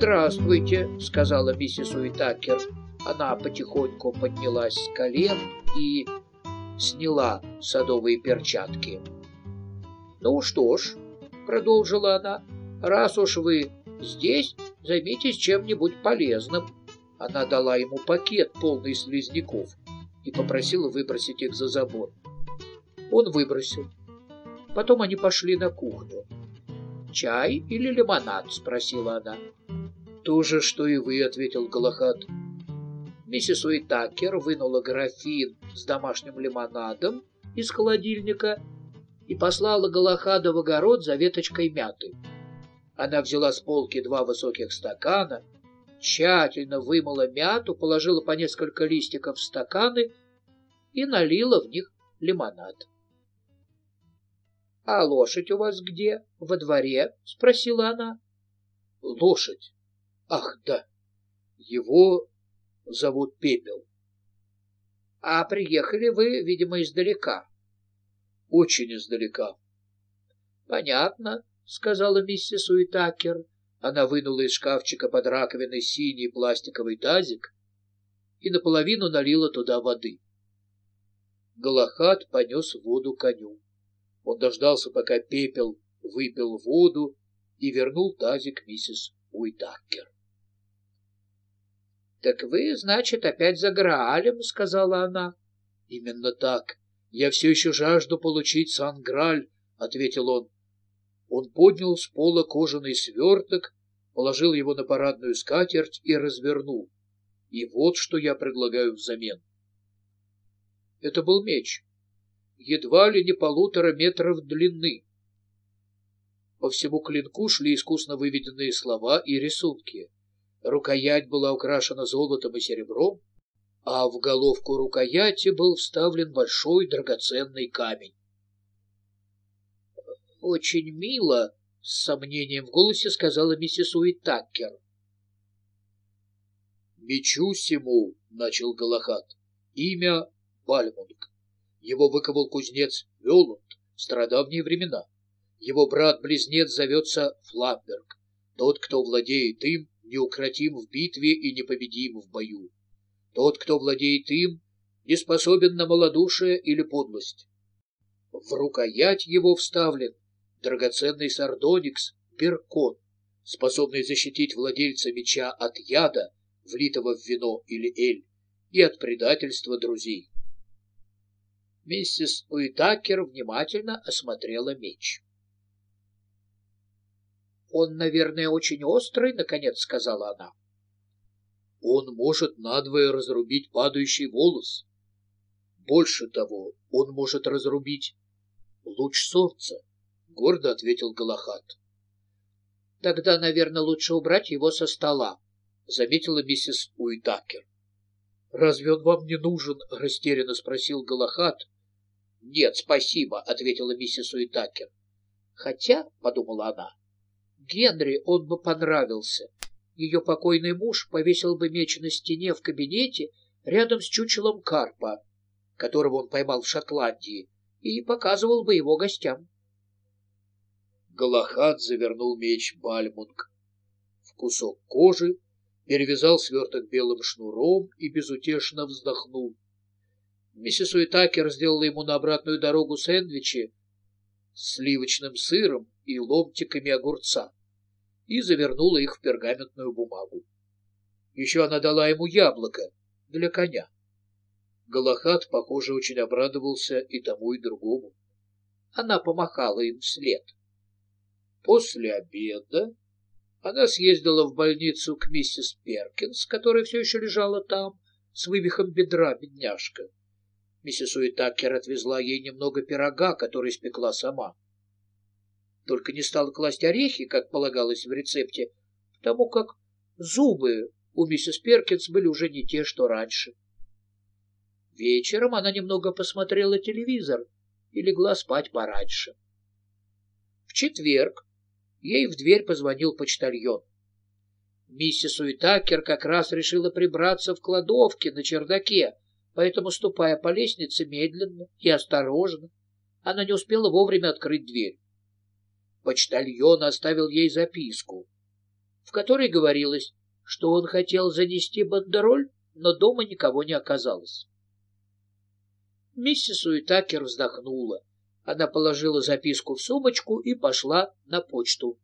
«Здравствуйте», — сказала миссис Уитакер. Она потихоньку поднялась с колен и сняла садовые перчатки. «Ну что ж», — продолжила она, — «раз уж вы здесь, займитесь чем-нибудь полезным». Она дала ему пакет, полный слизняков, и попросила выбросить их за забор. Он выбросил. Потом они пошли на кухню. «Чай или лимонад?» — спросила она. «То же, что и вы», — ответил Галахад. Миссис Уитакер вынула графин с домашним лимонадом из холодильника и послала Галахада в огород за веточкой мяты. Она взяла с полки два высоких стакана, тщательно вымыла мяту, положила по несколько листиков в стаканы и налила в них лимонад. — А лошадь у вас где? Во дворе? — спросила она. — Лошадь? Ах, да. Его зовут Пепел. — А приехали вы, видимо, издалека. — Очень издалека. — Понятно, — сказала миссис Уитакер. Она вынула из шкафчика под раковиной синий пластиковый тазик и наполовину налила туда воды. Галахад понес воду коню. Он дождался, пока пепел выпил воду и вернул тазик миссис Уитакер. — Так вы, значит, опять за Граалем, — сказала она. — Именно так. Я все еще жажду получить Сан-Граль, — ответил он. Он поднял с пола кожаный сверток, положил его на парадную скатерть и развернул. И вот что я предлагаю взамен. Это был меч едва ли не полутора метров длины. По всему клинку шли искусно выведенные слова и рисунки. Рукоять была украшена золотом и серебром, а в головку рукояти был вставлен большой драгоценный камень. «Очень мило», — с сомнением в голосе сказала миссис Уитакер. «Мечу сему», — начал Галахат, — «имя Бальмунг. Его выковал кузнец Велунд в стародавние времена. Его брат-близнец зовется Фламберг. Тот, кто владеет им, неукротим в битве и непобедим в бою. Тот, кто владеет им, не способен на малодушие или подлость. В рукоять его вставлен драгоценный сардоникс Беркон, способный защитить владельца меча от яда, влитого в вино или эль, и от предательства друзей. Миссис Уитакер внимательно осмотрела меч. «Он, наверное, очень острый», — наконец сказала она. «Он может надвое разрубить падающий волос. Больше того, он может разрубить луч солнца», — гордо ответил Галахат. «Тогда, наверное, лучше убрать его со стола», — заметила миссис Уитакер. «Разве он вам не нужен?» — растерянно спросил Галахат. «Нет, спасибо», — ответила миссис Уитакер. «Хотя», — подумала она, — «Генри он бы понравился. Ее покойный муж повесил бы меч на стене в кабинете рядом с чучелом карпа, которого он поймал в Шотландии, и показывал бы его гостям». Галахад завернул меч Бальмунг в кусок кожи, перевязал сверток белым шнуром и безутешно вздохнул. Миссис Уитакер сделала ему на обратную дорогу сэндвичи с сливочным сыром и ломтиками огурца и завернула их в пергаментную бумагу. Еще она дала ему яблоко для коня. Галахат, похоже, очень обрадовался и тому, и другому. Она помахала им вслед. После обеда она съездила в больницу к миссис Перкинс, которая все еще лежала там, с вывихом бедра, бедняжка. Миссис Уитакер отвезла ей немного пирога, который испекла сама. Только не стала класть орехи, как полагалось в рецепте, потому как зубы у миссис Перкинс были уже не те, что раньше. Вечером она немного посмотрела телевизор и легла спать пораньше. В четверг ей в дверь позвонил почтальон. Миссис Уитакер как раз решила прибраться в кладовке на чердаке, поэтому, ступая по лестнице медленно и осторожно, она не успела вовремя открыть дверь. Почтальон оставил ей записку, в которой говорилось, что он хотел занести бандероль, но дома никого не оказалось. Миссис Уитакер вздохнула. Она положила записку в сумочку и пошла на почту.